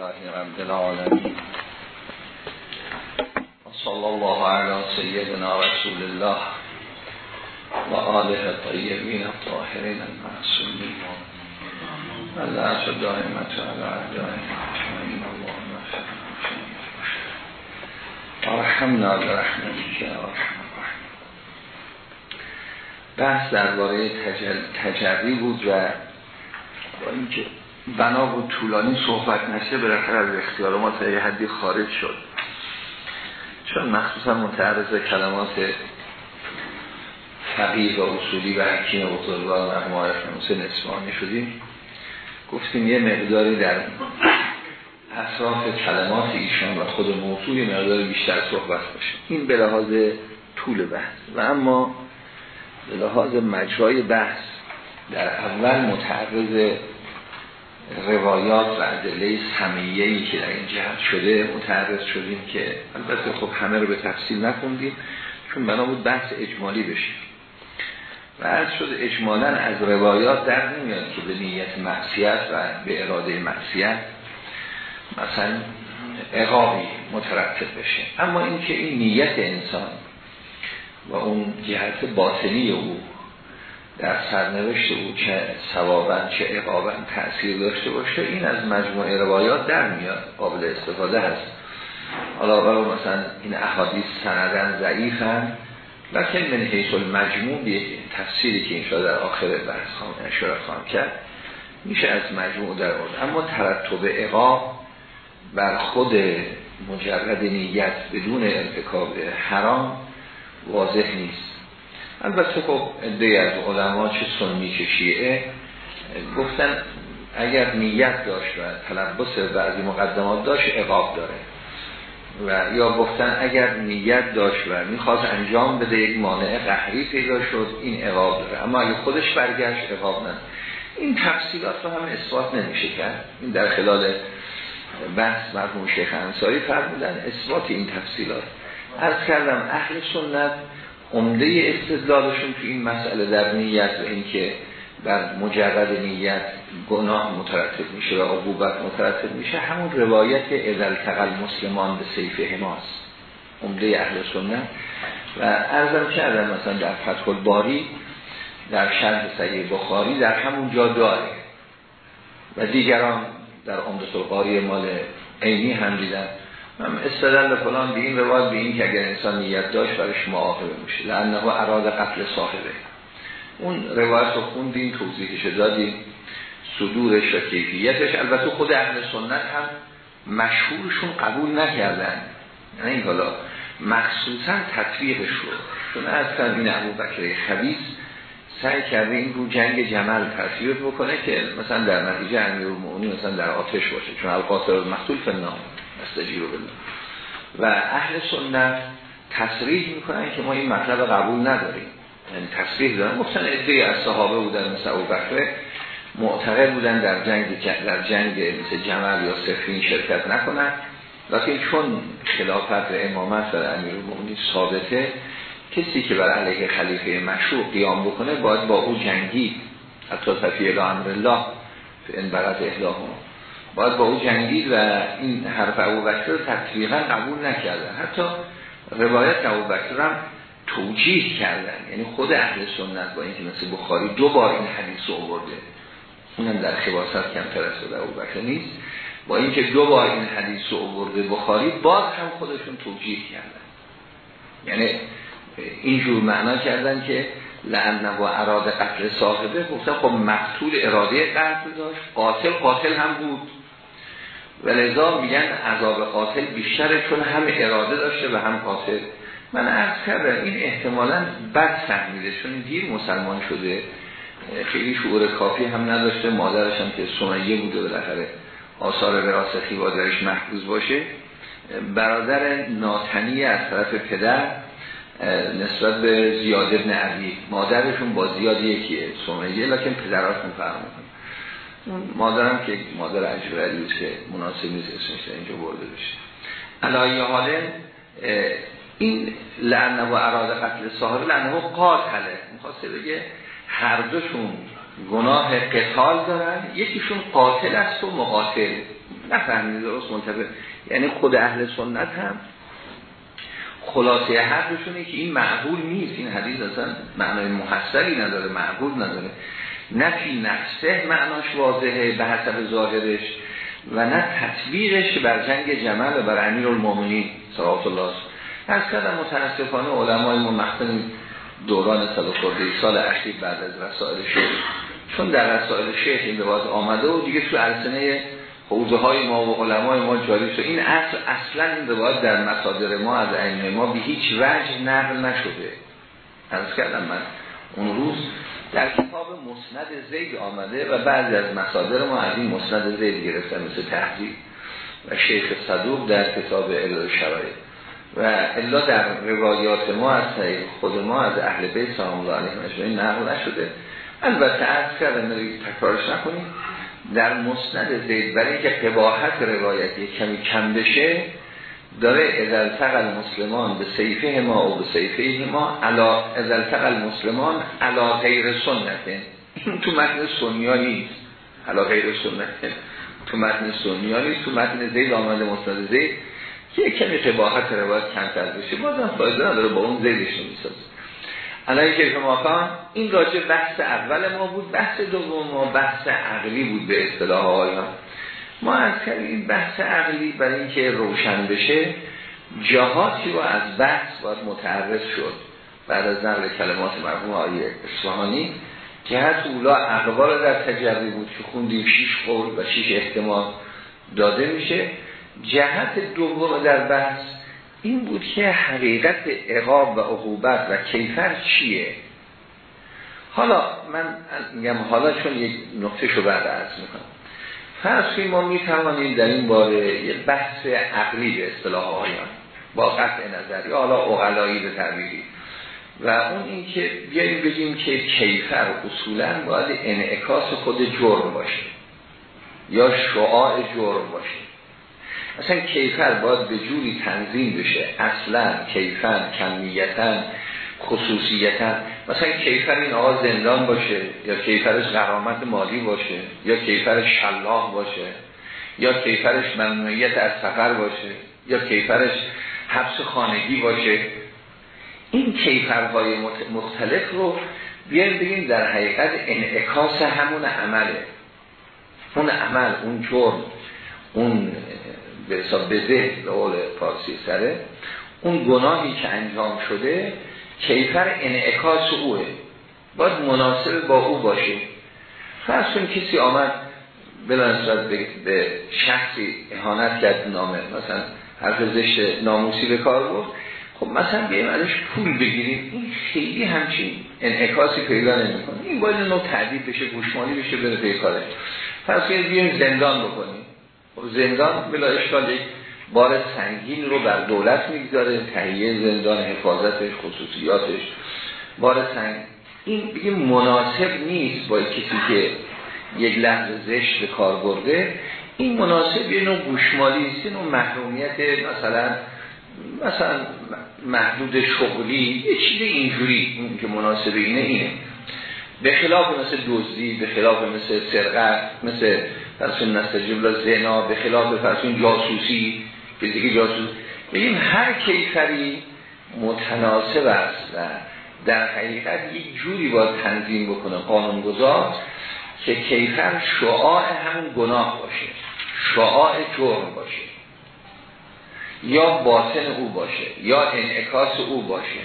لله رب العالمين. صلى الله على سيدنا رسول الله وآله الطيبين الطاهرين المعصومين. الله دائمة على أعدائنا أجمعين اللهم ارحمنا برحمتك يا ارحم بحث درباره تجربی بود و با اینکه بنا بود طولانی صحبت نشه بالاخره از اختیار ما تا حدی خارج شد. چون مخصوصا متعرض کلمات فقیه و اصولی و حکیم بزرگوار و معارف مثل نسوانی شدیم گفتیم یه مقداری در اصراف کلمات ایشان و خود موضوع یه مقداری بیشتر صحبت باشه. این به لحاظ طول بحث. و اما به لحاظ مجرای بحث در اول متعرض روایات و عدله سمیهی که در این جهت شده متعرض شدیم که البته خب همه رو به تفصیل نکندیم چون بنا بود بحث اجمالی بشیم و از شد اجمالا از روایات در نمیاد که به نیت معصیت و به اراده معصیت مثلا اقابی مترتب بشه. اما اینکه این نیت انسان و اون جهت باطنی او در سرنوشت او چه ثوابا چه اقابا تأثیر داشته باشه این از مجموعه روایات در میاد قابل استفاده هست. حالا برای مثلا این احادیث سندن ضعیفن لکن من حیث المجموع تفسیری که این در آخر بحث خواهم اشاره خواهم کرد میشه از مجموع در آورد. اما ترتب اقاب بر خود مجرد نیت بدون ارتکاب حرام واضح نیست. البته خب عده از علما چه سنی چه شیعه گفتن اگر نیت داشت و تلبس بعضی مقدمات داشت اقاب داره. و یا گفتن اگر نیت داشت و می‌خواست انجام بده یک مانع قهری پیدا شد این اقاب داره. اما اگه خودش برگشت اقاب نه این تفصیلات رو هم اثبات نمیشه کرد. این در خلال بحث مرحوم شیخ انصاری فرمودن اثبات این تفصیلات. از کردم اهل سنت عمده استدلالشون تو این مسئله در نیت و اینکه بر مجرد نیت گناه مترتب میشه و عقوبت مترتب میشه همون روایت ازل تقل مسلمان به سیف حماس عمده اهل سنت. و ارزم کردم مثلا در فتح الباری در شرح سعی بخاری در همون جا داره. و دیگران در عمده القاری مال عینی هم دیدن. من استدل فلان به این روایت به این که اگر انسان نیت داشت برش معاقبه میشه. لانه اراد قتل صاحبه. اون روایت رو خوندیم توضیحش دادیم. صدورش و کیفیتش البته خود اهل سنت هم مشهورشون قبول نکردن. یعنی حالا مخصوصا تطبیقش رو. چون اصلا این ابو بکر خبیث سعی کرده این رو جنگ جمل تصویر بکنه که مثلا در نتیجه امیر مثلا در آتش باشه. چون القاتل مقتول فنام استجیب بالله و اهل سنت تصریح می‌کنن که ما این مطلب قبول نداریم. یعنی تصریح دارن. گفتن ادعی از صحابه بودن مثل او بکره معتقد بودن در جنگ در جنگ مثل جمل یا سفین شرکت نکنن. لیکن چون خلافت و امامت در امیر ثابته کسی که بر علیه خلیفه مشروع قیام بکنه باید با او جنگی حتی تفیه امر الله این برد اهلاهم باید با او جنگید و این حرف ابو بکر تطبیقا قبول نکردن. حتی روایت ابو بکر هم توجیه کردن. یعنی خود اهل سنت با اینکه مثل بخاری دو بار این حدیث رو آورده. اونم در خباست کمتر از خود ابو بکر نیست. با اینکه دو بار این حدیث رو آورده بخاری باز هم خودشون توجیه کردن. یعنی اینجور معنا کردن که لعنه و اراد قتل صاحبه. گفتن خب مقتول اراده قتل داشت. قاتل قاتل هم بود. و لذا میگن عذاب قاتل بیشتره چون هم اراده داشته و هم قاتل. من عرض کردم این احتمالا بد فهمیده چون دیر مسلمان شده. خیلی شعور کافی هم نداشته. مادرش هم که سمیه بوده بالاخره آثار وراثتی با درش محفوظ باشه. برادر ناتنی از طرف پدر نسبت به زیاد ابن علی مادرشون با زیاد یکیه سمیه لکن پدراش مفرمون مادرم که مادر عجب که مناسب نیست اسمش اینجا برده بشه. علایه حاله این لعنه و اراد قتل صاحب لعنه و قاتله. می‌خواسته بگه هر دوشون گناه قتال دارن یکیشون قاتل است و مقاتل. نفهمید درست منتبه یعنی خود اهل سنت هم خلاصه حرفشونه که این معقول نیست. این حدیث اصلا معنای محصلی نداره معقول نداره. نفی نفسه معناش واضحه به حسب ظاهرش و نه تطبیقش بر جنگ جمل و بر امیر المومنین صلوات الله از کردم متاسفانه علمای ما دوران صد سال اخیر بعد از رسائل شیخ. چون در رسائل شیخ این روایت آمده و دیگه تو ارسنه حوزه های ما و علمای ما جاری شد. این اصل اصلا این روایت در مصادر ما از ائمه ما به هیچ وجه نقل نشده. از کردم من اون روز در کتاب مسند زید آمده و بعضی از مصادر ما از این مسند زید گرفتن مثل تحضیب و شیخ صدوق در کتاب الهی شرایط. و الا در روایات ما از خود ما از اهل بیت سلام الله علیه این نقل نشده. البته از کردم تکرارش نکنیم. در مسند زید برای اینکه قباحت روایتی کمی کم بشه داره ازلتق المسلمان به سیفه ما و به سیفه ما علا ازلتق المسلمان علا غیر سنته تو متن سنیا نیست. علا غیر سنته تو متن سنیا نیست. تو متن زید آمده مسند زید. یک کمی قباحت روایت کمتر بشه. بازم فایده نداره با اون زیدش نمی‌سازه علای که ماکان این راجع بحث اول ما بود. بحث دوم ما بحث عقلی بود به اصطلاح آیان ما از این بحث عقلی برای اینکه روشن بشه جهاتی رو از بحث باید متعرض شد بعد از نقل کلمات مرحوم آیه اصفهانی که هر اولا اقوال در تجربی بود که خوندیم شیش قول و شیش احتمال داده میشه. جهت دوم در بحث این بود که حقیقت عقاب و عقوبت و کیفر چیه؟ حالا من میگم حالا چون یک نقطه شو بعد عرض می‌کنم. فرض ما می‌توانیم در این باره یک بحث عقلی به اصطلاح آیان با قطع نظر. یا حالا اغلایی به تعبیری. و اون این که بیاییم بگیم که کیفر اصولا باید انعکاس خود جرم باشه. یا شعاع جرم باشه. اصلا کیفر باید به جوری تنظیم بشه. اصلا کیفر کمیتا. خصوصیتا. مثلا کیفر این آقا زندان باشه یا کیفرش غرامت مالی باشه یا کیفرش شلاح باشه یا کیفرش ممنوعیت از سفر باشه یا کیفرش حبس خانگی باشه. این کیفرهای مختلف رو بیایم بگیم در حقیقت انعکاس همون عمله. اون عمل اون جرم اون به حساب به به قول فارسی سره اون گناهی که انجام شده کیفر انعکاس اوه. باید مناسب با او باشه. فرض کسی آمد بلانسرات به شخصی احانت کرد نامه. مثلا حرف زشت ناموسی به کار بود خب مثلا بیایم ازش پول بگیریم. این خیلی همچین انعکاسی پیدا نمی‌کنه. این باید نوع تعدید بشه گوشمالی بشه بره به کارش پس بیایم زندان بکنیم. خب زندان بلا اشکال یک بار سنگین رو بر دولت می‌گذاره تهیه زندان حفاظتش خصوصیاتش. بار سنگ این بگیم مناسب نیست با کسی که یک لحظه زشت به کار برده. این مناسب یه نوع گوشمالی است یه محرومیت مثلا مثلا محدود شغلی. یه چیز اینجوری اون که مناسب اینه اینه. به خلاف مثل دزدی به خلاف مثل سرقت مثل فرسون نستجیب زنا به خلاف فرسون جاسوسی دیگه جاسوس. بگیم هر کیفری متناسب است و در حقیقت یک جوری باید تنظیم بکنه قانونگذار که کیفر شعاع همون گناه باشه شعاع جرم باشه یا باطن او باشه یا انعکاس او باشه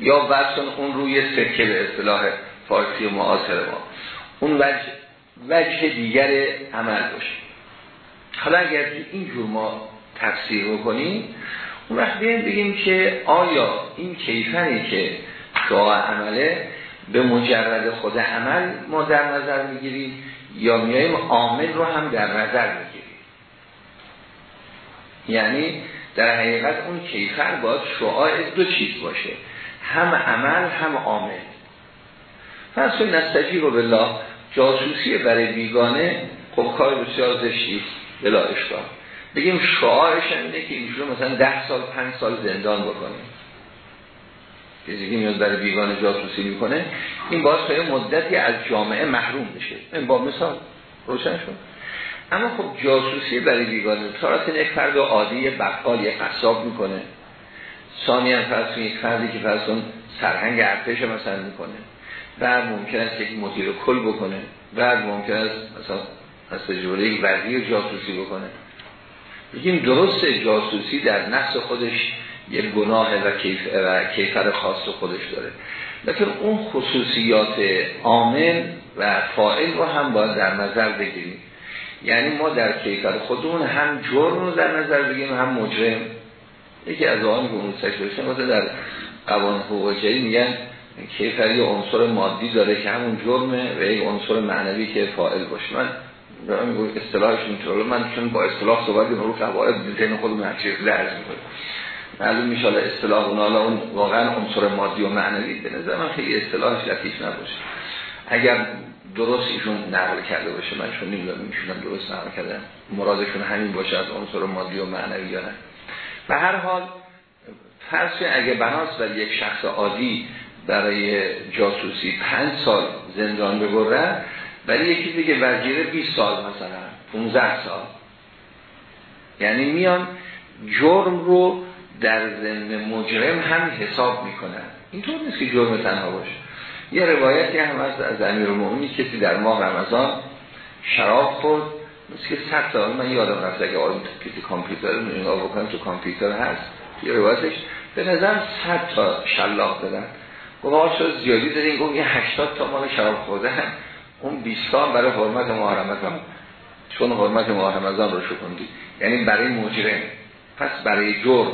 یا وصل اون روی سکه به اصطلاح فارسی معاصر ما. اون وجه, وجه دیگر عمل باشه. حالا اگر اینجور ما تفسیر بکنیم اون وقت بگیم که آیا این کیفری که شعاع عمله به مجرد خود عمل ما در نظر می‌گیریم یا میایم عامل رو هم در نظر می‌گیریم؟ یعنی در حقیقت اون کیفر باید شعاع دو چیز باشه هم عمل هم عامل. فرض نستجی رو بالله جاسوسی برای بیگانه خب کار بسیار زشتی بلا اشکال. بگیم شعارش اینه که اینجور مثلا ده سال پنج سال زندان بکنیم. کسی که میاد برای بیگانه جاسوسی می‌کنه این باز تا مدتی از جامعه محروم بشه. این با مثال روشن شد. اما خب جاسوسی برای بیگانه تارت یک فرد عادی بقال یک قصاب می‌کنه. ثانی هم فرض یک فردی که فرض سرهنگ ارتش مثلا می‌کنه. بعد ممکن است یک مدیر کل بکنه. بعد ممکن است مثلا از تجربه یک وزیر جاسوسی بکنه. بگیم درست جاسوسی در نفس خودش یک گناه و, کیف و کیفر خاص خودش داره. لیکن اون خصوصیات عامل و فائل رو هم باید در نظر بگیریم. یعنی ما در کیفر خودمون هم جرم رو در نظر بگیریم هم مجرم. یکی از آن که مثلا در قوان حقوق میگن کیفری عنصر مادی داره که همون جرمه و یک عنصر معنوی که فائل باشه. من برای میگوی اصطلاحش اینطوره من چون با اصطلاح صحبت رو قواعد ذهن خودمون هر چیز لرز می‌کنه. معلوم میشه اصطلاح اون حالا اون واقعا عنصر مادی و معنوی. به نظر من خیلی اصطلاحش لطیف نباشه. اگر درست ایشون نقل کرده باشه من چون نمی‌دونم میشونم درست نقل کردن مرادشون همین باشه از عنصر مادی و معنوی یا به هر حال فرض اگه بناس و یک شخص عادی برای جاسوسی پنج سال زندان بگره ولی یکی دیگه وزیره 20 سال مثلا 15 سال. یعنی میان جرم رو در ضمن مجرم هم حساب می‌کنن. اینطور نیست که جرم تنها باشه. یه روایتی هم از از امیر المومنی کسی در ماه رمضان شراب خورد. مثل که صد سال من یادم رفت اگه آرم کسی کامپیوتر رو بکنم تو کامپیوتر هست. یه روایتش به نظر صد تا شلاق دادن. گفت شد زیادی دارین؟ گفت یه هشتاد تا مال شراب خورده هم اون بیستان برای حرمت ماه رمضان چون حرمت ماه رمضان رو شکندی. یعنی برای مجرم. پس برای جرم.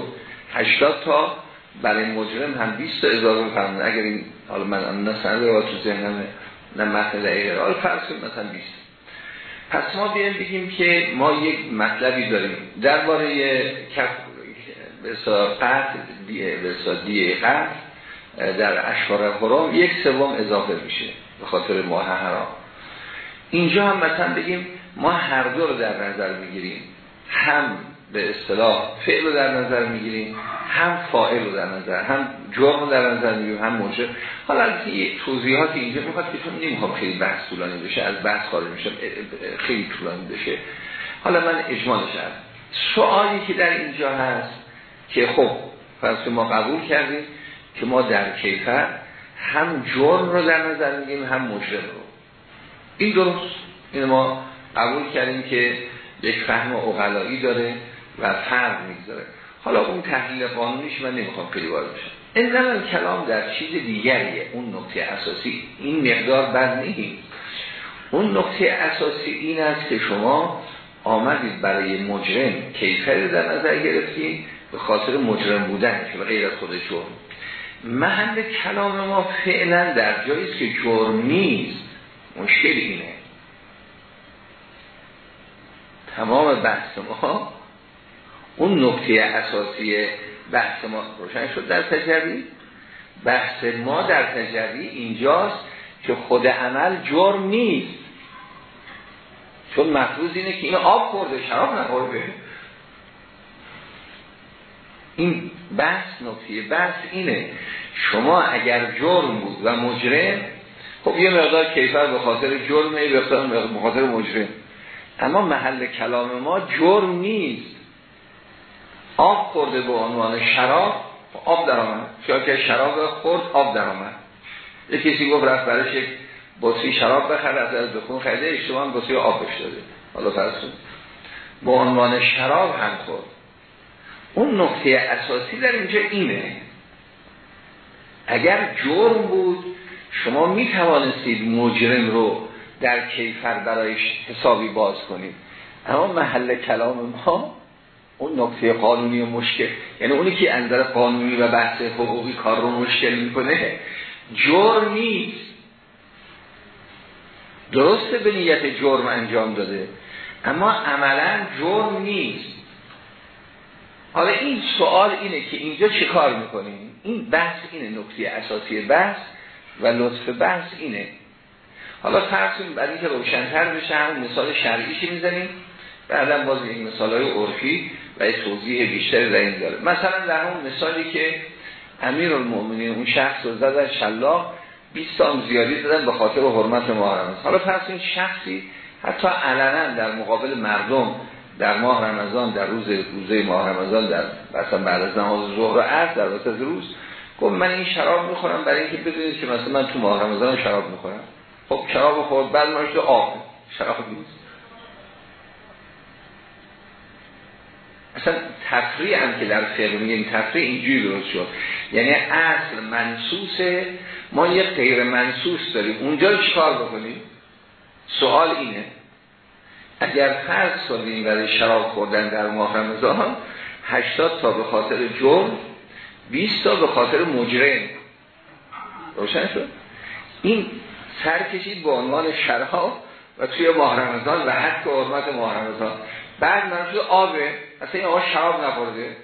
80 تا برای مجرم هم 20 تا اضافه فرمون اگر این حالا من نه رو تو ذهنم نه متن دقیقه. حالا فرض مثلا 20 پس ما بیایم بگیم که ما یک مطلبی داریم. درباره کف قتل دیه قتل در اشهار حرام یک سوم اضافه میشه. به خاطر ماه حرام. اینجا هم مثلا بگیم ما هر دو رو در نظر می‌گیریم هم به اصطلاح فعل رو در نظر می‌گیریم هم فاعل رو در نظر هم جرم رو در نظر می‌گیریم هم موجه حالا یه توضیحات اینجا می‌خواد که چون نمی‌خوام خیلی بحث طولانی بشه از بحث خارج میشم خیلی طولانی بشه. حالا من اجمالش هست سوالی که در اینجا هست که خب فرض ما قبول کردیم که ما در کیفر هم جرم رو در نظر میگیم هم مجرم رو. این درست. این ما قبول کردیم که یک فهم اقلایی داره و فرق می‌گذاره. حالا اون تحلیل قانونیش من نمی‌خوام خیلی وارد بشم. این کلام در چیز دیگریه. اون نکته اساسی. این مقدار بد نیست. اون نکته اساسی این است که شما آمدید برای مجرم. کیفر در نظر گرفتید. به خاطر مجرم بودن که غیر از خود جرم محل کلام ما فعلا در جایی که جرم نیست. مشکل اینه. تمام بحث ما اون نکته اساسی بحث ما روشن شد در تجربی. بحث ما در تجربی اینجاست که خود عمل جرم نیست. چون مفروض اینه که این آب خورده شراب نخورده. این بحث نکته بحث اینه شما اگر جرم بود و مجرم خب یه مقدار کیفر به خاطر جرمه به خاطر مجرم. اما محل کلام ما جرم نیست. آب خورده به عنوان شراب آب در آمد. که شراب خورد آب در آمد. یه کسی گفت رفت برش یک بطری شراب بخره از از بخون خریده اشتباه بطری آب داده. حالا فرسون به عنوان شراب هم خورد. اون نقطه اساسی در اینجا اینه. اگر جرم بود شما می توانستید مجرم رو در کیفر برایش حسابی باز کنید. اما محل کلام ما اون نکته قانونی و مشکل. یعنی اونی که انظر قانونی و بحث حقوقی کار رو مشکل می‌کنه جرم نیست. درسته به نیت جرم انجام داده اما عملا جرم نیست. حالا این سوال اینه که اینجا چه کار می‌کنیم؟ این بحث اینه نکته اساسی بحث و لطف بحث اینه. حالا فرضیم برای اینکه روشنتر بشه مثال شرعیشی می‌زنیم؟ بعدا باز این مثال های عرفی و توضیح بیشتری در این داره. مثلا در اون مثالی که امیر المؤمنین اون شخص رو زدن شلاق 20 تا زیادی زدن به خاطر حرمت محرم حالا فرض این شخصی حتی علنا در مقابل مردم در ماه رمضان در روز روزه ماه رمضان در مثلا بعد از نماز ظهر و عصر در وسط روز. گفت من این شراب می‌خورم برای اینکه بدونید که مثلا من تو ماه رمضان شراب می‌خورم. خب شراب خورد بعد ما شده آب. شراب نیست. اصلا تفریع هم که در فقه میگیم تفریع اینجوری درست شد. یعنی اصل منسوسه ما یه غیر منسوس داریم. اونجا چیکار بکنیم؟ سوال اینه. اگر فرض کنیم برای شراب خوردن در ماه رمضان 80 تا به خاطر جرم 20 تا به خاطر مجرم. روشن شد؟ این سر کشید به عنوان شراب و توی ماه رمضان و حد حرمت ماه رمضان. بعد منظور آبه. اصلا این آقا شراب نخورده.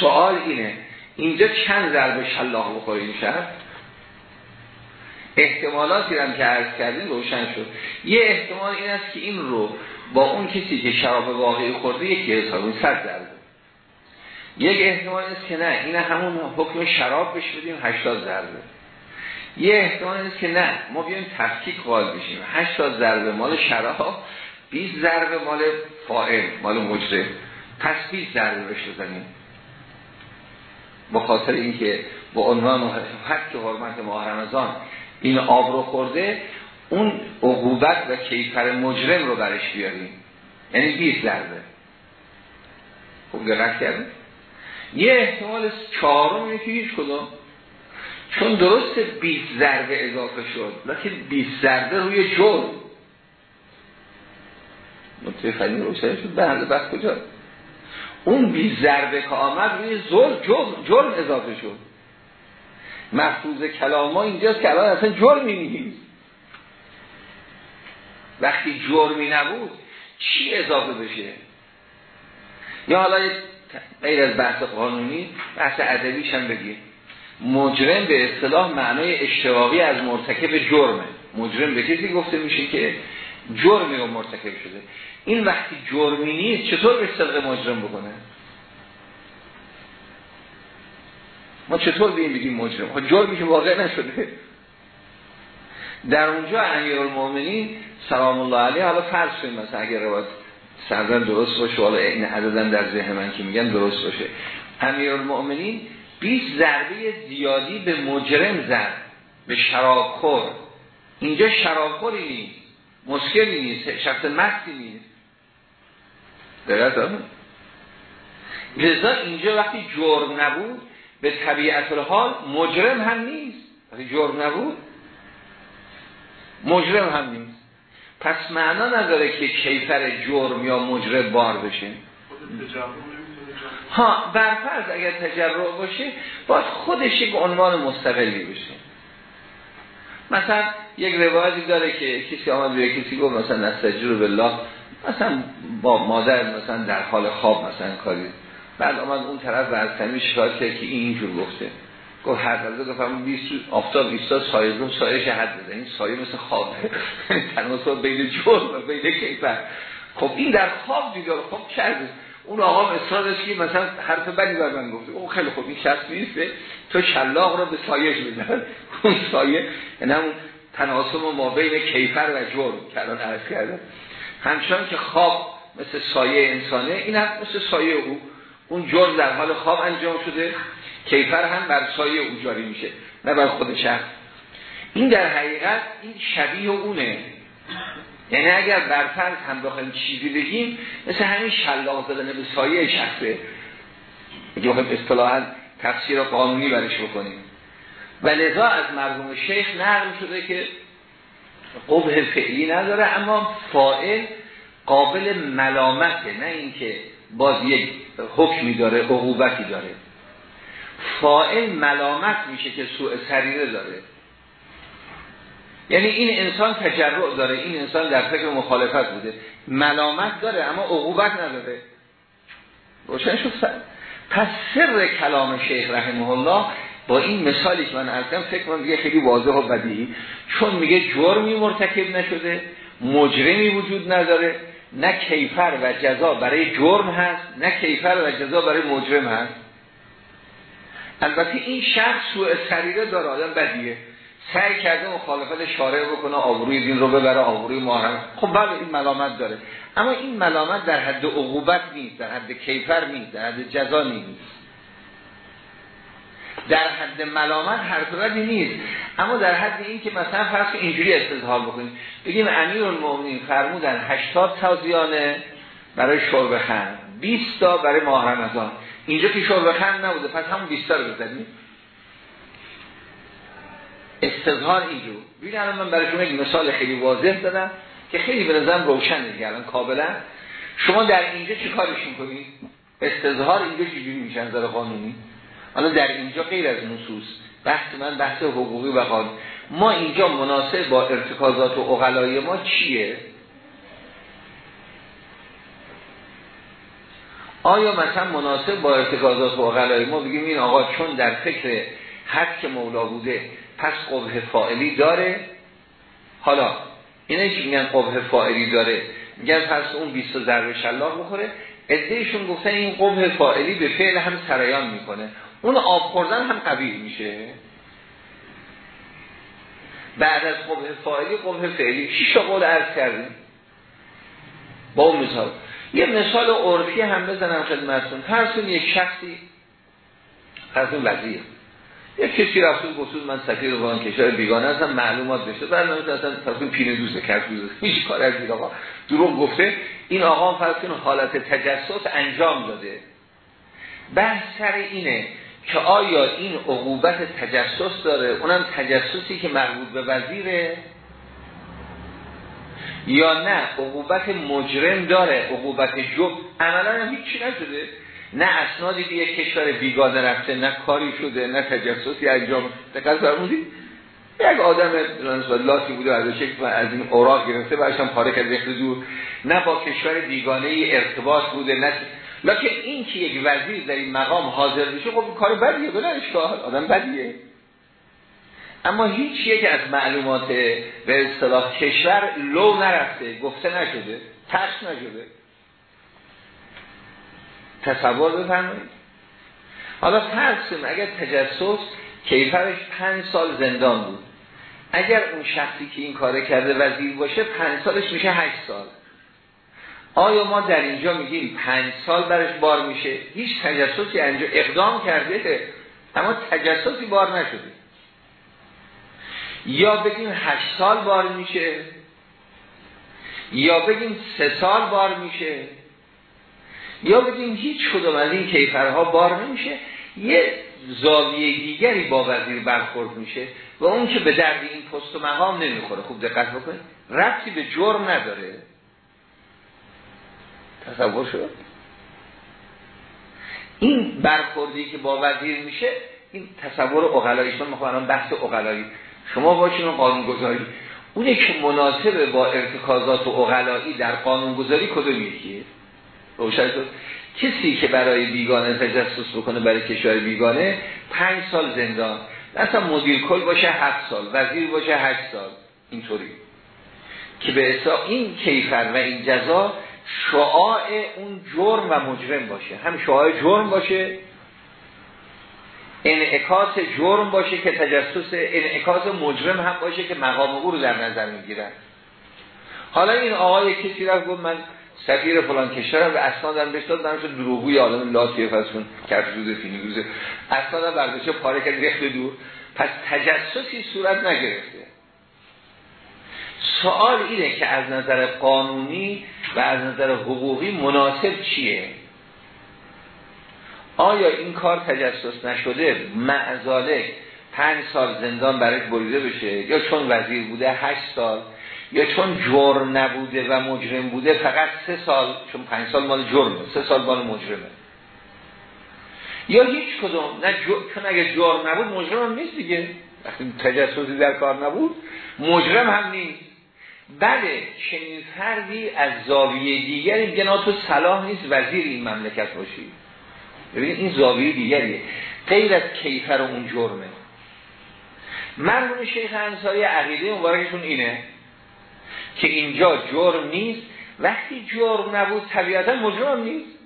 سوال اینه. اینجا چند ضربه شلاق بخوره این شهر احتمالاتی هم که عرض کردیم روشن شد. یه احتمال این است که این رو با اون کسی که شراب واقعی خورده یکی حسابی صد ضربه یک احتمال است که نه این همون حکم شراب بشه بدیم 80 ضربه یه احتمال است که نه ما بیایم تفکیک قائل بشیم. 80 ضربه مال شراب 20 ضربه مال فائل مال مجرم. پس 20 ضربه بهش بزنیم. با خاطر اینکه با عنوان حد حرمت ماه رمضان این آب رو خورده اون عقوبت و کیفر مجرم رو برش بیاریم یعنی 20 ضربه. خوب دقت کردیم یه احتمال چهارم اینه که هیچ کدوم. چون درست 20 ضربه اضافه شد لیکن 20 ضربه روی جرم. متفقین روشن شد به هنده بس کجا. اون 20 ضربه که آمد روی جرم, جرم اضافه شد. محفوظ کلام ما اینجاست که الان اصلا جرمی نیست وقتی جرمی نبود چی اضافه بشه؟ یا حالا غیر از بحث قانونی بحث ادبیش هم بگیر مجرم به اصطلاح معنای اشتراقی از مرتکب جرمه. مجرم به کسی گفته میشه که جرمی رو مرتکب شده. این وقتی جرمی نیست چطور به صدق مجرم بکنه؟ ما چطور بیم بگیم مجرم؟ خب جرمی که واقع نشده. در اونجا امیر المومنین سلام الله علیه حالا فرض کنیم مثلا اگر روایت سردن درست باشه حالا این عددن در ذهن من که میگن درست باشه. امیر المؤمنین 20 ضربه زیادی به مجرم زد به شرابخور اینجا شرابخوری نیست مشکلی نیست شخص مستی نیست. درست؟ لذا اینجا وقتی جرم نبود به طبیعت الحال مجرم هم نیست. وقتی جرم نبود. مجرم هم نیست. پس معنا نداره که کیفر جرم یا مجرم بار بشه. ها برفرض اگر تجرع باشه باید خودش یک عنوان مستقلی بشه. مثلا یک روایتی داره که کسی آمد به کسی گفت مثلا نستجر بالله مثلا با مادر مثلا در حال خواب مثلا کاری. بعد آمد اون طرف برسمی شکایت کرد که این اینجور گفته. گفت هر لحظه گفتم 20 آفتاب 20 سایه رو سایه شهد بده. این سایه مثل خوابه تناسب بین جرم و بین کیفر. خب این در خواب دیدار خب کرده اون آقا داشت که مثلا حرف بدی بر من گفته. اون خیلی خوب این شخص نیسته تو شلاق رو به سایهش بزن اون سایه یعنی همون تناسب ما بین کیفر و جرم که الان عرض کرده همچنان که خواب مثل سایه انسانه این هم مثل سایه او. اون جرم در حال خواب انجام شده. کیفر هم بر سایه او جاری میشه نه بر خود شخص. این در حقیقت این شبیه اونه. یعنی اگر برفرض هم بخوایم چیزی بگیم مثل همین شلاق زدن به سایه شخصه. اگه بخوایم اصطلاحا تفسیر قانونی برش بکنیم. و لذا از مرحوم شیخ نقل شده که قبه فعلی نداره اما فائل قابل ملامته نه اینکه باز یک حکمی داره عقوبتی داره. فائل ملامت میشه که سوء سریره داره. یعنی این انسان تجرع داره این انسان در فکر مخالفت بوده. ملامت داره اما عقوبت نداره. روشن شد. پس سر کلام شیخ رحمه الله با این مثالی که من ازدم فکر کنم دیگه خیلی واضح و بدی چون میگه جرمی مرتکب نشده مجرمی وجود نداره. نه کیفر و جزا برای جرم هست نه کیفر و جزا برای مجرم هست. البته این شخص سوء سریره داره آدم بدیه. سعی کرده مخالفت شارع بکنه آبروی دین رو ببره آبروی محرم خب بله این ملامت داره. اما این ملامت در حد عقوبت نیست در حد کیفر نیست در حد جزا نیست. در حد ملامت هر نیست. اما در حد این که مثلا فرض اینجوری استظهار بکنیم بگیم امیر المؤمنین فرمودن 80 تازیانه برای شرب خند 20 تا برای ماه رمضان. اینجا که شرب خند نبوده پس همون 20 تا رو بزنیم. استظهار اینجور. ببین الان من برای شما یک مثال خیلی واضح دادم که خیلی به نظرم روشنه دیگه الان کاملا. شما در اینجا چی کارش می‌کنید استظهار اینجا چجوری میشه نظر قانونی؟ حالا در اینجا غیر از نصوص. بحث من بحث حقوقی و ما اینجا مناسب با ارتکازات و اقلای ما چیه؟ آیا مثلا مناسب با ارتکازات و اقلای ما بگیم این آقا چون در فکر حد که مولا بوده پس قبه فائلی داره؟ حالا اینه که میگن قبه فائلی داره. میگن پس اون 20 ضرب شلاق بخوره. ادهشون گفتن این قبه فائلی به فعل هم سریان می‌کنه. اون آب خوردن هم قبیل میشه. بعد از قبه فائلی قبه فعلی. شیش قول عرض کردیم. با اون مثال. یه مثال عرفی هم بزنم خدمتتون. فرض یک شخصی فرض وزیر. یک کسی رفته گفت من سفیر وان کشور بیگانه هستم معلومات بشه. من اصلا تصمیم پینه دوزه کرد دوزه هیچ کار از این آقا. دروغ گفته. این آقا فرض حالت تجسس انجام داده. بحث سر اینه که آیا این عقوبت تجسس داره؟ اونم تجسسی که مربوط به وزیره. یا نه عقوبت مجرم داره عقوبت جب. عملا هم هیچی نشده. نه اسنادی به یک کشور بیگانه رفته نه کاری شده نه تجسسی انجام. دقت فرمودید؟ یک آدم لاتی بوده از از این اوراق گرفته برش هم پاره کرده دور. نه با کشور بیگانه ای ارتباط بوده نه لکن این که یک وزیر در این مقام حاضر بشه خب کار بدیه بلا اشکال آدم بدیه. اما هیچ یک از معلومات به اصطلاح کشور لو نرفته گفته نشده تشت نشده. تصور بفرمایید. حالا فرض اگر تجسس کیفرش پنج سال زندان بود اگر اون شخصی که این کار کرده وزیر باشه پنج سالش میشه هشت سال. آیا ما در اینجا میگیم پنج سال برش بار میشه؟ هیچ تجسسی اینجا اقدام کرده اما تجسسی بار نشده. یا بگیم هشت سال بار میشه یا بگیم سه سال بار میشه یا بگیم هیچ کدوم از این کیفرها بار نمیشه یه زاویه دیگری با وزیر برخورد میشه و اون که به درد این پست و مقام نمی‌خوره. خوب دقت بکنید. ربطی به جرم نداره. تصور شد؟ این برخوردی که با وزیر میشه این تصور اقلاییشون می‌خوام بحث اقلایی شما باشین قانون گذاری اونه که مناسبه با ارتکازات و اقلایی در قانون گذاری کدوم یکیه؟ کسی که برای بیگانه تجسس بکنه برای کشور بیگانه پنج سال زندان. مثلا مدیر کل باشه هفت سال وزیر باشه هشت سال. اینطوری. که به اصلا این کیفر و این جزا شعاع اون جرم و مجرم باشه. هم شعاع جرم باشه. انعکاس جرم باشه که تجسس انعکاس مجرم هم باشه که مقام او رو در نظر می‌گیرن حالا این آقای کسی را گفت من سفیر فلان کشورم و اسنادم بهش داد من دروغوی عالم لاتیه فسون کرد فینی روزه اسنادم برداشته پاره کرد ریخت دور. پس تجسسی صورت نگرفته. سوال اینه که از نظر قانونی و از نظر حقوقی مناسب چیه؟ آیا این کار تجسس نشده؟ معزاله پنج سال زندان برای بریده بشه؟ یا چون وزیر بوده هشت سال؟ یا چون جرم نبوده و مجرم بوده فقط سه سال؟ چون پنج سال مال جرمه سه سال مال مجرمه. یا هیچ کدوم نه چون اگه جرم نبود مجرم هم نیست دیگه. وقتی تجسسی در کار نبود مجرم هم نیست. بله چنین فردی از زاویه دیگری میگه تو صلاح نیست وزیر این مملکت باشی. ببین این زاویه دیگریه. غیر از کیفر اون جرمه. مرحوم شیخ انصاری عقیده مبارکشون اینه که اینجا جرم نیست. وقتی جرم نبود طبیعتا مجرم نیست.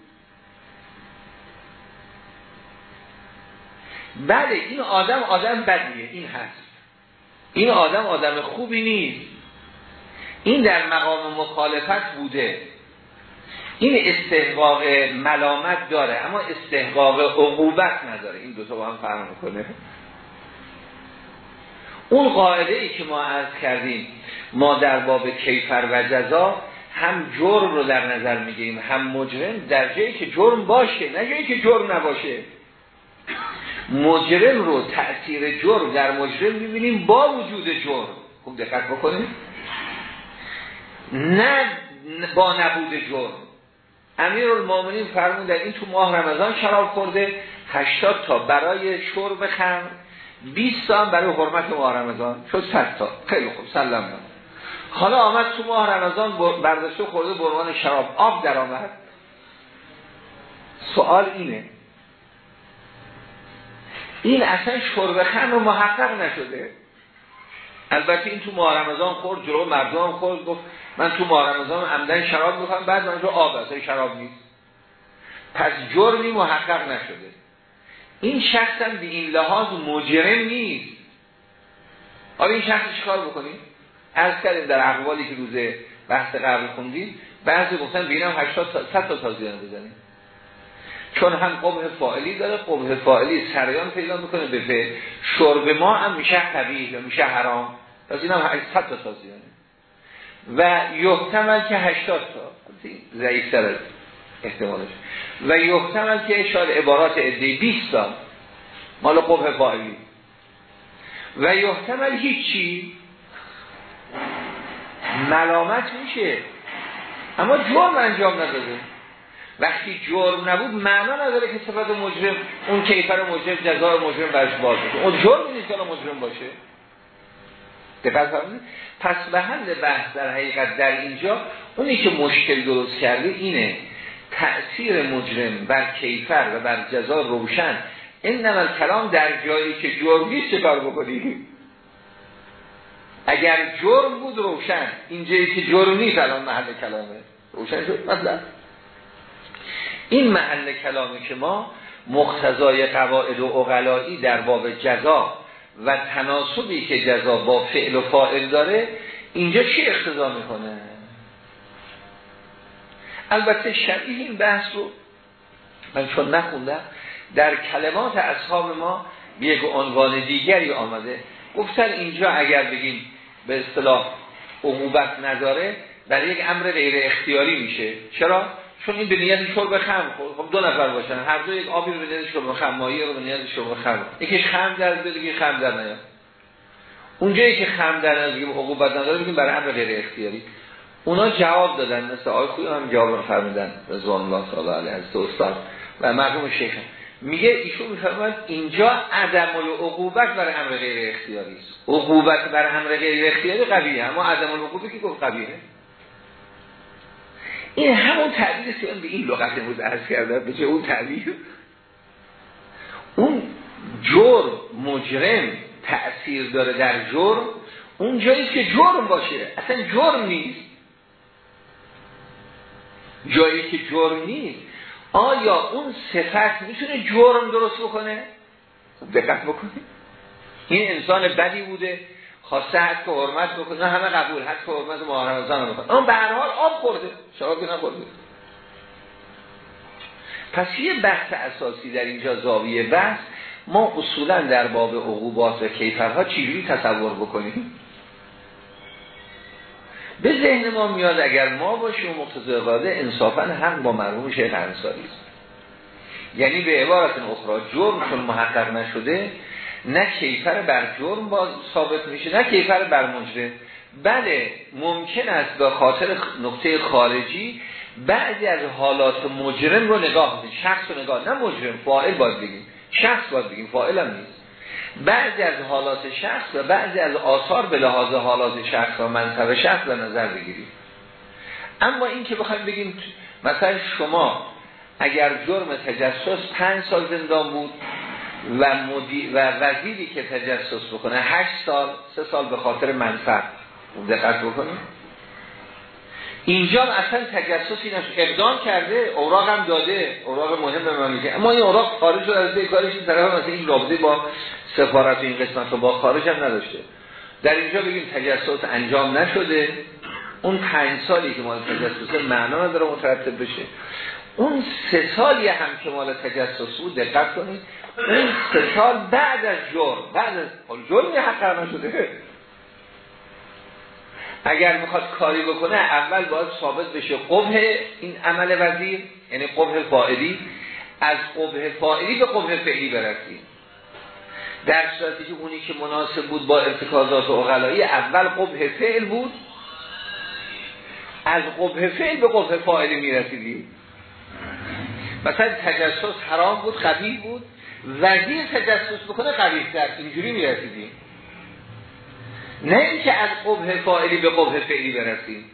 بله این آدم آدم بدیه این هست. این آدم آدم خوبی نیست. این در مقام مخالفت بوده. این استحقاق ملامت داره اما استحقاق عقوبت نداره. این دو تا با هم فرق می‌کنه. اون قاعده ای که ما عرض کردیم ما در باب کیفر و جزا هم جرم رو در نظر می‌گیریم هم مجرم در جایی که جرم باشه نه جایی که جرم نباشه. مجرم رو تأثیر جرم در مجرم می‌بینیم با وجود جرم. خوب دقت بکنیم نه با نبود جرم. امیر المومنین فرمون در این تو ماه رمضان شراب خورده 80 تا برای شرب خمر 20 تا برای حرمت ماه رمضان. شد 100 تا. خیلی خوب سلام. حالا آمد تو ماه رمضان برداشته خورده برمان شراب. آب در آمد. سوال اینه. این اصلا شرب خمر محقق نشده. البته این تو ماه رمضان خورد جلو مردم خورد گفت من تو ماه رمضان عمدن شراب می‌خوام بعد من آب هست شراب نیست. پس جرمی محقق نشده. این شخص هم به این لحاظ مجرم نیست. حالا این شخص چیکار بکنیم از کردیم در اقوالی که روز بحث قبل خوندیم بعضی گفتن بینم 80 تا 100 تا تازیان بزنیم. چون هم قبه فائلی داره قبه فائلی سریان پیدا می‌کنه به شرب ما هم میشه قبیح یا میشه حرام. پس این هم 100 تا تازیانه و یحتمل که 80 تا. ضعیف از احتمالش. و یحتمل که شاید عبارات عده 20 تا. مال قبه فائلی و یحتمل هیچی. ملامت میشه. اما جرم انجام نداده. وقتی جرم نبود معنا نداره که صفت مجرم اون کیفر مجرم جزای مجرم برش باز اون جرم نیست که مجرم باشه. پس به حل بحث در حقیقت در اینجا اونی که مشکل درست کرده اینه تأثیر مجرم بر کیفر و بر جزا روشن این نمال کلام در جایی که جرم نیست چه کار اگر جرم بود روشن اینجایی که جرم نیست الان محل کلامه. روشن شد مثلا این محل کلامی که ما مقتضای قواعد و اقلایی در باب جزا و تناسبی که جزا با فعل و فاعل داره اینجا چی اقتضا می‌کنه؟ البته شبیه این بحث رو من چون نخوندم در کلمات اصحاب ما یک عنوان دیگری آمده. گفتن اینجا اگر بگیم به اصطلاح عقوبت نداره برای یک امر غیر اختیاری میشه. چرا؟ چون این به نیت شرب خمر خب دو نفر باشن هر دو یک آبی به نیت شرب خمر ماهی رو به نیت شرب خمر یکیش خمر در بده دیگه خمر در نیاد. اونجایی که خمر در نیاد بگیم عقوبت نداره بگیم برای امر غیر اختیاری. اونا جواب دادن مثل آقای خوی هم جواب فرمودن رضوان الله تعالی علیه از استاد و مرحوم شیخ. میگه ایشون میفرماید اینجا عدم العقوبت برای امر غیر اختیاری است. عقوبت برای امر غیر اختیاری قویه اما عدم العقوبت که گفت قویه. این همون تعبیر که به این لغت امروز عرض کرده به چه اون تعبیر؟ اون جرم مجرم تأثیر داره در جرم اون جایی که جرم باشه اصلا جرم نیست. جایی که جرم نیست آیا اون صفت می‌تونه جرم درست بکنه؟ دقت بکنید. این انسان بدی بوده. خواسته حد که حرمت بکنه. همه قبول. حد که حرمت محرمزان رو بکنه اما به هر حال آب خورده. شرابی نخورده. پس یه بحث اساسی در اینجا زاویه بحث. ما اصولا در باب عقوبات و کیفرها چجوری تصور بکنیم؟ به ذهن ما میاد اگر ما باشیم و مقتضی انصافا هم با مرحوم شیخ انصاری یعنی به عبارت اخرى جرم چون محقق نشده نه کیفر بر جرم با ثابت میشه نه کیفر بر مجرم. بله ممکن است به خاطر نقطه خارجی بعضی از حالات مجرم رو نگاه کنید شخص رو نگاه نه مجرم فاعل باید بگیم. شخص باید بگیم فاعل هم نیست. بعضی از حالات شخص و بعضی از آثار به لحاظ حالات شخص و منصب شخص به نظر بگیریم. اما این که بخوایم بگیم مثلا شما اگر جرم تجسس پنج سال زندان بود و, مدی... و وزیری که تجسس بکنه هشت سال سه سال به خاطر منفعت. دقت بکنیم. اینجا اصلا تجسسی نشد. اقدام کرده اوراق هم داده. اوراق مهم من میگه. اما این اوراق خارج رو از کارش این طرف مثلا این رابطه با سفارت این قسمت رو با خارج هم نداشته. در اینجا بگیم تجسس انجام نشده. اون پنج سالی که مال تجسس معنا نداره مترتب بشه. اون سه سالی هم که مال تجسس بود دقت کنید. اون سه سال بعد از جرم بعد از جرمی حق نشده. اگر می‌خواد کاری بکنه اول باید ثابت بشه قبه این عمل وزیر یعنی قبه فائلی از قبه فائلی به قبه فعلی برسیم. در صورتی که اونی که مناسب بود با ارتکازات و اغلایی اول قبه فعل بود. از قبه فعل به قبه فائلی می‌رسیدیم. مثلا تجسس حرام بود قبیل بود. وزیر تجسس بکنه قبیل در اینجوری می‌رسیدیم. نه اینکه از قبه فاعلی به قبه فعلی برسیم.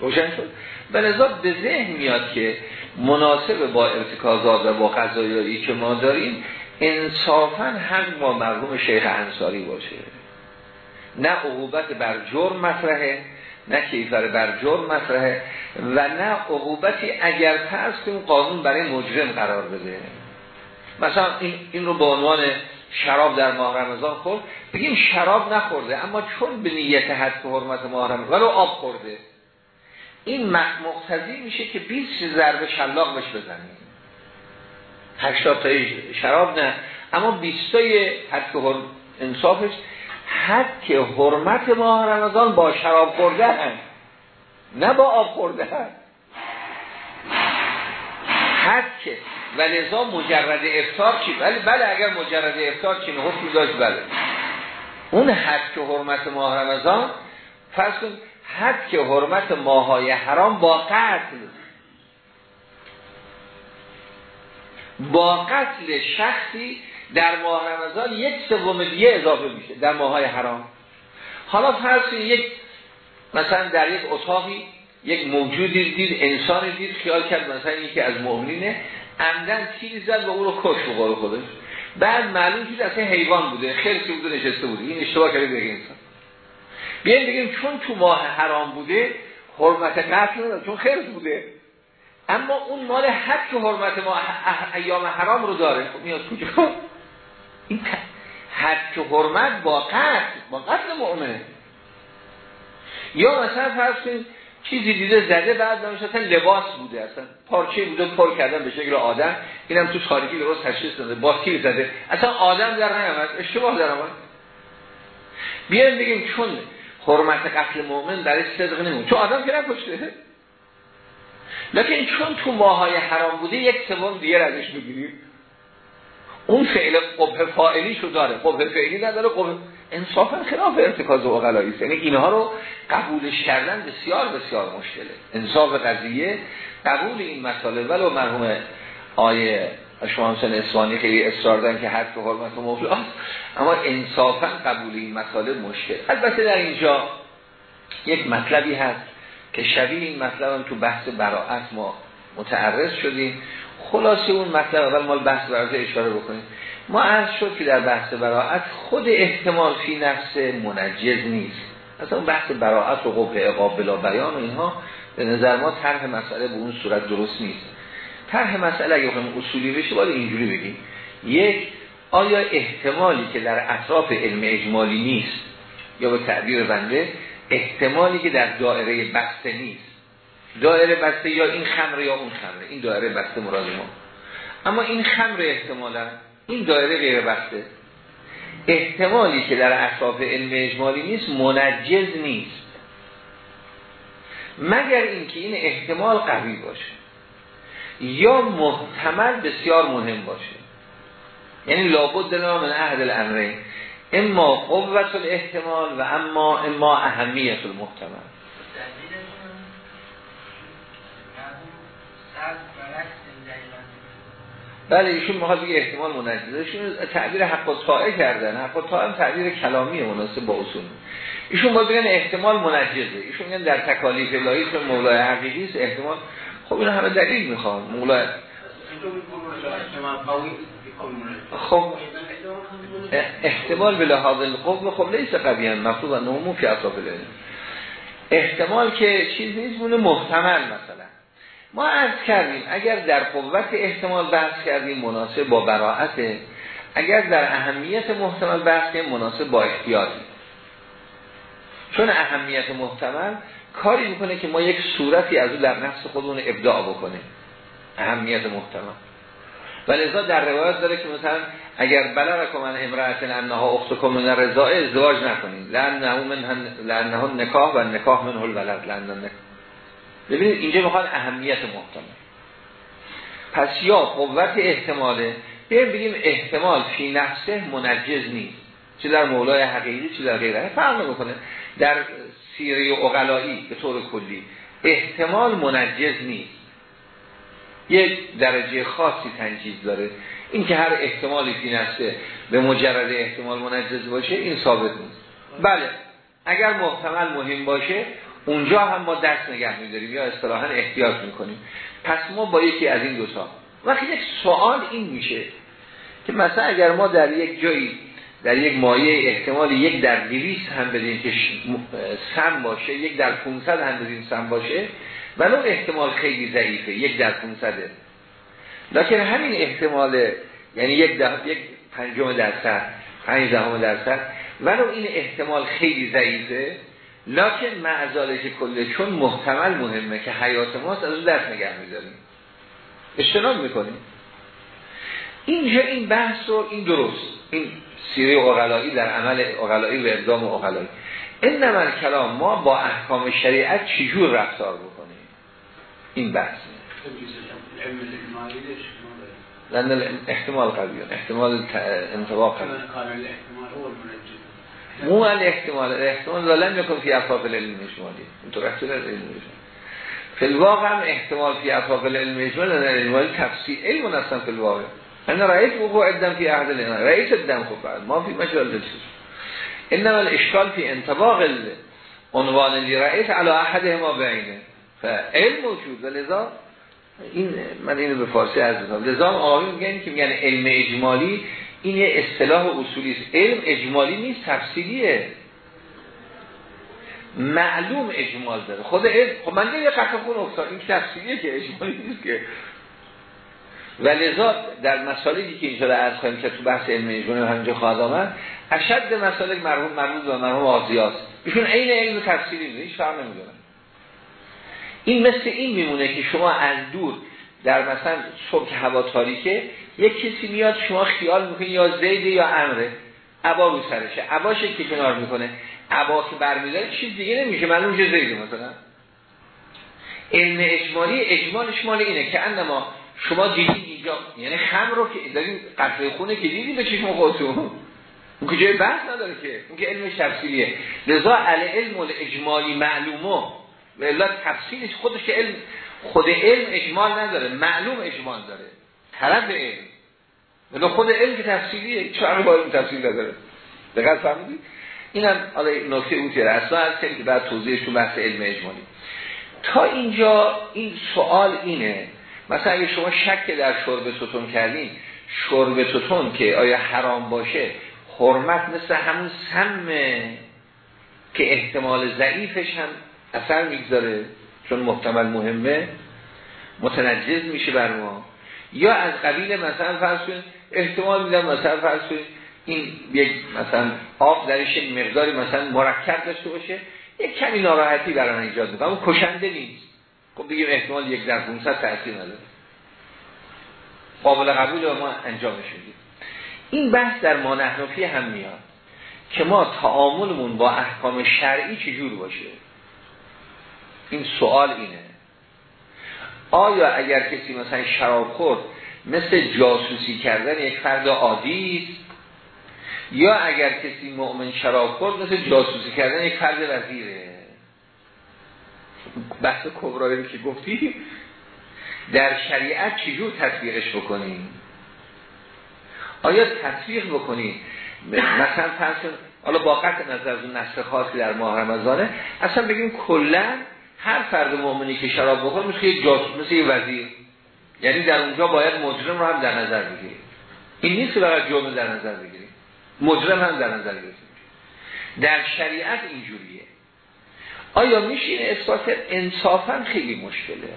روشن شد؟ به به ذهن میاد که مناسب با ارتکازات و با قضایایی که ما داریم انصافا هم با مرحوم شیخ انصاری باشه. نه عقوبت بر جرم مطرحه نه کیفر بر جرم مطرحه. و نه عقوبتی اگر پس کنیم قانون برای مجرم قرار بده. مثلا این, این رو به عنوان شراب در ماه رمضان خورد. بگیم شراب نخورده اما چون به نیت حد حرمت ماه رمضان ولو آب خورده. این مقتضی میشه که 20 ضربه شلاق بهش بزنیم. 80 تایی شراب نه. اما 20 تایی حد انصافش. حد که حرمت ماه رمضان با شراب خورده هم نه با آب خورده. هم حد که. و مجرد افتار چی؟ بله بله اگر مجرد افتار چی؟ حکم داشت بله. اون حد که حرمت ماه رمضان فرض حد که حرمت ماهای حرام با قتل. با قتل شخصی در ماه رمضان یک سوم دیگه اضافه میشه در ماهای حرام. حالا فرض یک مثلا در یک اتاقی یک موجودی دید انسانی دید خیال کرد مثلا یکی از مؤمنینه عمدن تیر زد و او رو کش بقول خودش. بعد معلوم شد اصلا حیوان بوده خیلی بوده نشسته بوده. این اشتباه کرده دیگه انسان. بیایم بگیم چون تو ماه حرام بوده حرمت قتل نداره چون خیلی بوده. اما اون مال حد که حرمت ما ایام حرام رو داره. خب میاد کجا این حد که حرمت با قتل با قتل مؤمنه. یا مثلا فرض کنید چیزی دیده زده بعد اصلا لباس بوده اصلا پارچه بوده پر کردن به شکل آدم. اینم تو تاریکی درست تشخیص داده با تیر زده. اصلا آدم در نیامد. اشتباه در آمد بیایم بگیم چون حرمت قتل مؤمن برای صدق نمون. چون آدم که نکشته. لکن چون تو ماهای حرام بوده یک سوم دیگه ازش بگیریم اون فعل قبه فائلی شو داره. قبه فعلی نداره قبه انصافا خلاف ارتکاز اقلایی یعنی اینها رو قبولش کردن بسیار بسیار مشکله. انصاف قضیه قبول این مسائل ولو مرحوم آیه شما حسین اسوانی خیلی اصرار دارن که به حرمت مفلاس اما انصافا قبول این مسائل مشکل. البته در اینجا یک مطلبی هست که شبیه این مطلب هم تو بحث براعت ما متعرض شدیم. خلاصه اون مطلب اول مال بحث براعت اشاره بکنیم. ما عرض شد که در بحث براعت خود احتمال فی نفس منجز نیست. اصلا بحث براعت و قبه اقاب بلا بیان و اینها به نظر ما طرح مسئله به اون صورت درست نیست. طرح مسئله اگه بخوایم اصولی بشه باید اینجوری بگیم. یک آیا احتمالی که در اطراف علم اجمالی نیست یا به تعبیر بنده احتمالی که در دایره بسته نیست؟ دایره بسته یا این خمره یا اون خمره این دایره بسته مراد ما. اما این خمره احتمالا این دایره غیر بسته. احتمالی که در اطراف علم اجمالی نیست منجز نیست. مگر اینکه این احتمال قوی باشه یا محتمل بسیار مهم باشه. یعنی لابد لنا من اهد الامره اما قوت الاحتمال و اما اما اهمیت المحتمل. بله ایشون می‌خواد بگه احتمال منجزه ایشون تعبیر حق و کردن. حق و هم تعبیر کلامی مناسب با اصول. ایشون باید بگن احتمال منجزه ایشون میگن در تکالیف چون مولای حقیقی است احتمال خب این همه دلیل می‌خوام. مولای خب احتمال به لحاظ القوم خب لیس قوی هم مفروض نمو فی اطراف احتمال که چیز نیست مونه محتمل مثلا. ما عرض کردیم اگر در قوت احتمال بحث کردیم مناسب با براعت اگر در اهمیت محتمل بحث کردیم مناسب با احتیاطی چون اهمیت محتمل کاری می‌کنه که ما یک صورتی از او در نفس خودمون ابداع بکنیم. اهمیت محتمل. و لذا در روایت داره که مثلا اگر بلغکم من امرأت انها اختکم من رضاء ازدواج نکنید لانه من لانه نکاح و نکاح من هل ولد لانه ببینید اینجا می‌خواد اهمیت محتمل پس یا قوت احتماله بیایم بگیم احتمال فی نفسه منجز نیست. چه در مولای حقیقی چه در غیره. فرق نمی‌کنه. در سیره اقلایی به طور کلی احتمال منجز نیست. یک درجه خاصی تنجیز داره. این که هر احتمالی فی نفسه به مجرد احتمال منجز باشه این ثابت نیست. بله اگر محتمل مهم باشه اونجا هم ما دست نگه میداریم یا اصطلاحا احتیاط می‌کنیم. پس ما با یکی از این دوتا. وقتی یک سوال این میشه که مثلا اگر ما در یک جایی در یک مایه احتمال یک در دویست هم بدیم که سم باشه یک در 500 هم بدیم سم باشه ولو احتمال خیلی ضعیفه یک در 500 لکن همین احتمال یعنی یک در یک پنجم درصد پنج دهم درصد ولو این احتمال خیلی ضعیفه لکن معزالش کله چون محتمل مهمه که حیات ماست از اون دست نگه میداریم. اجتناب می‌کنیم. اینجا این بحث رو این درست. این سیره اغلایی در عمل اغلایی و اقدام اغلایی این نمال کلام ما با احکام شریعت چجور رفتار بکنیم؟ این بحث. لأن احتمال قوی احتمال انطباق قوی مو الاحتمال الاحتمال لم يكن في افاق العلم اجمالی. احتمال علم اجمالی. فی الواقع هم احتمال فی افاق العلم اجمالی لأن علم تفسیر علم اصلا فی الواقع. انا رأيت وقوع الدم في عهد الإمام رأيت الدم خب بعد ما في مجال دلسوس انما الاشکال في انطباق عنوان اللي رأيت على احدهما بعینه فعلم موجود ولذا این من اینو به فارسی عرض می‌کنم. لذا آقایون میگن که میگن علم اجمالی این یه اصطلاح اصولی است. علم اجمالی نیست تفصیلیه معلوم اجمال داره. خود علم خب من یه قطع خون افتاد این تفصیلیه که اجمالی نیست که. و لذا در مسائلی که اینجا رو عرض خواهیم که تو بحث علم اجمالی همینجا خواهد آمد اشد مسائل مرحوم مرموز و مرحوم آزیاست ایشون عین علم تفصیلی هیچ فرق نمی‌دونن این مثل این میمونه که شما از دور در مثلا صبح هوا تاریکه یک کسی میاد شما خیال می‌کنی یا زید یا امره عبا رو سرشه. عباشه که کنار می‌کنه. عبا که برمیداره چیز دیگه نمیشه. معلوم چه زیده مثلا. علم اجمالی اجمالش مال اینه که انما شما دیدید اینجا. یعنی خم رو که دارین قطره خونه که دیدی به چشم خودتون. اون که جای بحث نداره که. اون که علم تفصیلیه. لذا علی علم اجمالی معلومه. و الا تفصیلش خودش علم خود علم اجمال نداره. معلوم اجمال داره. طرف علم. ولی خود علم که تفصیلیه چرا با علم تفصیل نداره دقیق فهمیدی اینم حالا نکته اوتیره اصلا هست که بعد توضیحش تو بحث علم اجمالی. تا اینجا این سوال اینه مثلا اگه شما شک در شرب ستون کردین شرب ستون که آیا حرام باشه حرمت مثل همون سمه که احتمال ضعیفش هم اثر می‌گذاره چون محتمل مهمه متنجز میشه بر ما. یا از قبیل مثلا فرض کنید احتمال میدم مثلا فرض کنید این یک مثلا آب درش مقداری مثلا مرکب داشته باشه یک کمی ناراحتی برای ایجاد می‌کنه اما کشنده نیست. خب بگیم احتمال یک در 500 تاثیر نداره. قابل قبول ما انجامش میدیم این بحث در ما نحنفی هم میاد که ما تعاملمون با احکام شرعی چجور باشه؟ این سوال اینه. آیا اگر کسی مثلا شراب خورد مثل جاسوسی کردن یک فرد عادی است؟ یا اگر کسی مؤمن شراب خورد مثل جاسوسی کردن یک فرد وزیره؟ بحث کبرایی که گفتی در شریعت چجور تطبیقش بکنیم؟ آیا تطبیق بکنیم؟ مثلا فرض حالا با قطع نظر از اون نسل خاصی در ماه رمضانه اصلا بگیم کلا هر فرد مؤمنی که شراب بخور مثل یک جاسوس مثل یک وزیر. یعنی در اونجا باید مجرم رو هم در نظر بگیریم. این نیست که فقط جرم در نظر بگیریم. مجرم هم در نظر بگیریم. در شریعت اینجوریه. آیا میشه این اثبات انصافا خیلی مشکله.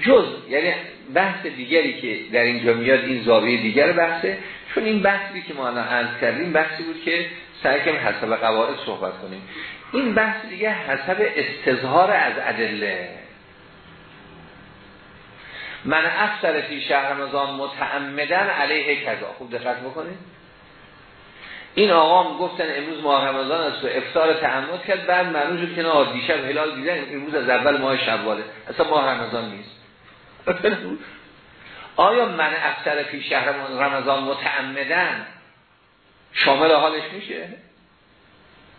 جز یعنی بحث دیگری که در اینجا میاد این زاویه دیگر بحثه چون این بحثی که ما الان کردیم بحثی بود که سعی کنیم حسب قواعد صحبت کنیم. این بحث دیگه حسب استظهار از ادله. من افسر فی شهر رمضان متعمدن علیه کذا. خوب دقت بکنید. این آقا گفتن امروز ماه رمضان است و افطار تعمد کرد بعد معلوم شد که نه دیشب هلال دیدن امروز از اول ماه شواله اصلا ماه رمضان نیست. آیا من افسر فی شهر رمضان متعمدن؟ شامل حالش میشه؟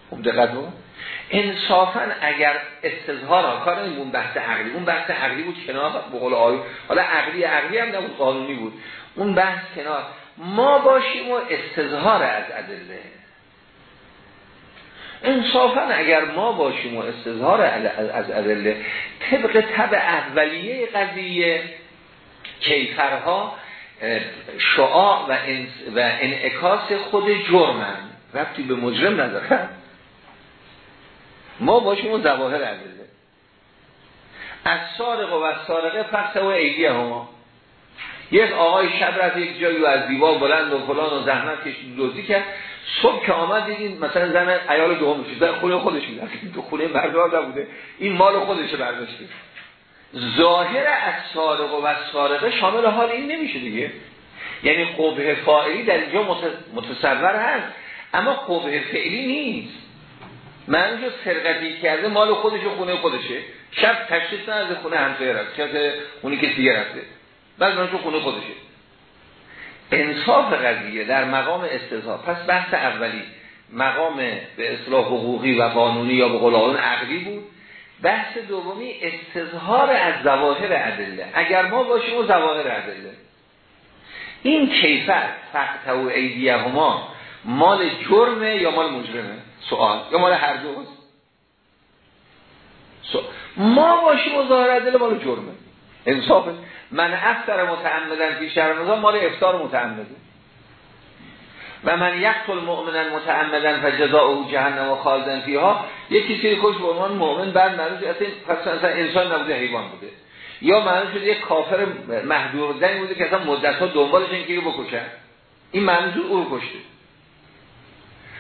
خوب دقت بکن. انصافا اگر استظهار کار اون بحث عقلی اون بحث عقلی بود کنار به قول آیو حالا عقلی عقلی هم نبود قانونی بود. اون بحث کنار. ما باشیم و استظهار از ادله. انصافا اگر ما باشیم و استظهار از ادله طبق طب اولیه قضیه کیفرها شعاع و, و انعکاس خود جرمن. ربطی به مجرم ندارن ما باشیم و زواهر ادله از سارق و سارقه پس و عیدیه ها. یک آقای شب رفت یک جایی از دیوار بلند و فلان و زحمت کشید دوزی کرد. صبح که آمد دیدین مثلا زن ایال دوم شد در خونه خودش می‌رفت. تو خونه مردار نبوده. این مال خودش برداشته. ظاهر از سارق و سارقه شامل حال این نمیشه دیگه. یعنی قبه فاعلی در اینجا متصور هست. اما قبه فعلی نیست. من جو سرقتی کرده مال خودش و خونه خودشه. شب تشریف از خونه همسایه رفت. که اونی که دیگه رفته. بعد من خونه خودشه. انصاف قضیه در مقام استضاف پس بحث اولی مقام به اصلاح حقوقی و قانونی یا به قول عقلی بود. بحث دومی استظهار از ظواهر ادله. اگر ما باشیم و ظواهر ادله. این کیفر فقط و ایدیه هما مال جرمه یا مال مجرمه؟ سوال یا مال هر دوست ما باشیم و ظاهر ادله مال جرمه. انصافه من افتر متعمدن فی شهر مال افطار متعمده. و من یقتل متعمدن فجزاؤه جهنم و خالدن فیها. یکی کسی کش به عنوان مؤمن بعد معلوم اصلا پس اصلا انسان نبوده حیوان بوده. یا معلوم شده یک کافر محدور دنی بوده که اصلا مدت ها دنبالش این که بکشن این شد او کشته.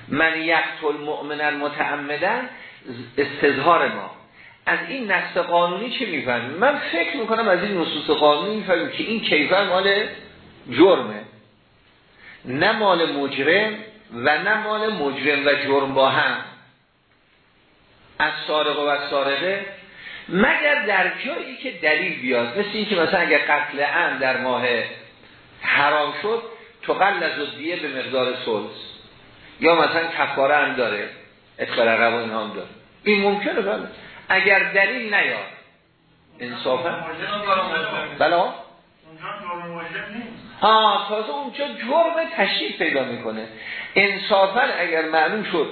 من یقتل مؤمنا متعمدن استظهار ما. از این نص قانونی چه می‌فهمیم؟ من فکر می‌کنم از این نصوص قانونی می‌فهمیم که این کیفر مال جرمه. نه مال مجرم و نه مال مجرم و جرم با هم. از سارق و سارقه. مگر در جایی که دلیل بیاد مثل این که مثلا اگر قتل ام در ماه حرام شد تو قل از به مقدار سلس یا مثلا کفاره هم داره اتقال رقب هم داره. این ممکنه بله. اگر دلیل نیاد انصافا. بلا ها تازه اونجا جرم تشریف پیدا می‌کنه. انصافا اگر معلوم شد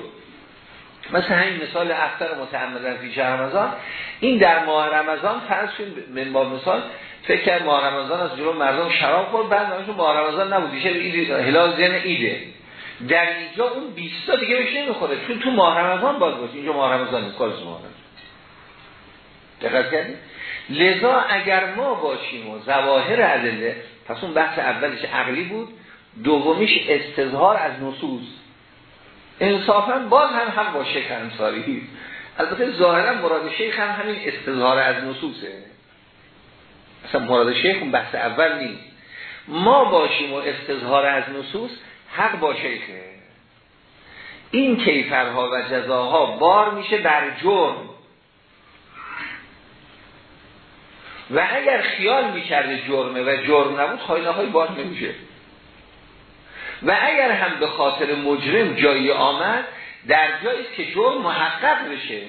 مثل همین مثال افتر متعمدن فی شهر رمضان این در ماه رمضان فرض من با مثال فکر ماه رمضان از جلو مردم شراب خورد بعد ماه رمضان نبود. دیشه هلال زن ایده در اینجا اون 20 تا دیگه بهش نمی‌خوره. چون تو ماه رمضان باز باشه. اینجا ماه رمضان نیست. کار ماه دقت کردید؟ لذا اگر ما باشیم و ظواهر ادله پس اون بحث اولش عقلی بود دومیش استظهار از نصوص. انصافا باز هم هم با شیخ انصاری. البته ظاهرا مراد شیخ هم همین استظهار از نصوصه. اصلا مراد شیخ اون بحث اول نیست. ما باشیم و استظهار از نصوص حق با شیخه. این کیفرها و جزاها بار میشه بر جرم. و اگر خیال می‌کرده جرمه و جرم نبود خواهی های بار نمیشه. و اگر هم به خاطر مجرم جایی آمد در جایی که جرم محقق بشه.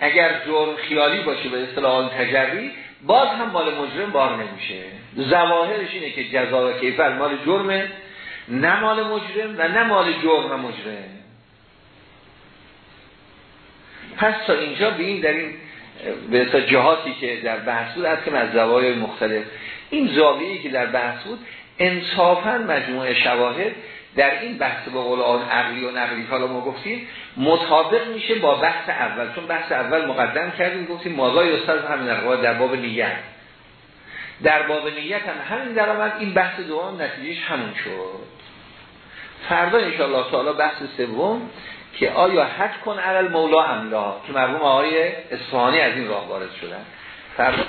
اگر جرم خیالی باشه به اصطلاح تجری باز هم مال مجرم بار نمیشه. زواهرش اینه که جزا و کیفر مال جرمه. نه مال مجرم و نه مال جرم مجرم. پس تا اینجا به در این به جهاتی که در بحث بود از که از زوایای مختلف. این زاویه‌ای که در بحث بود انصافا مجموعه شواهد در این بحث با قول آن عقلی و نقلی حالا ما گفتیم مطابق میشه با بحث اول. چون بحث اول مقدم کردیم گفتیم مازای استاد همین در باب نیت. در باب نیت هم همین درآمد این بحث دوم نتیجهش همون شد. فردا انشاءالله تعالی بحث سوم که آیا حد کن علل مولا راه که مرحوم آقای اصفهانی از این راه وارد شدن. فردا.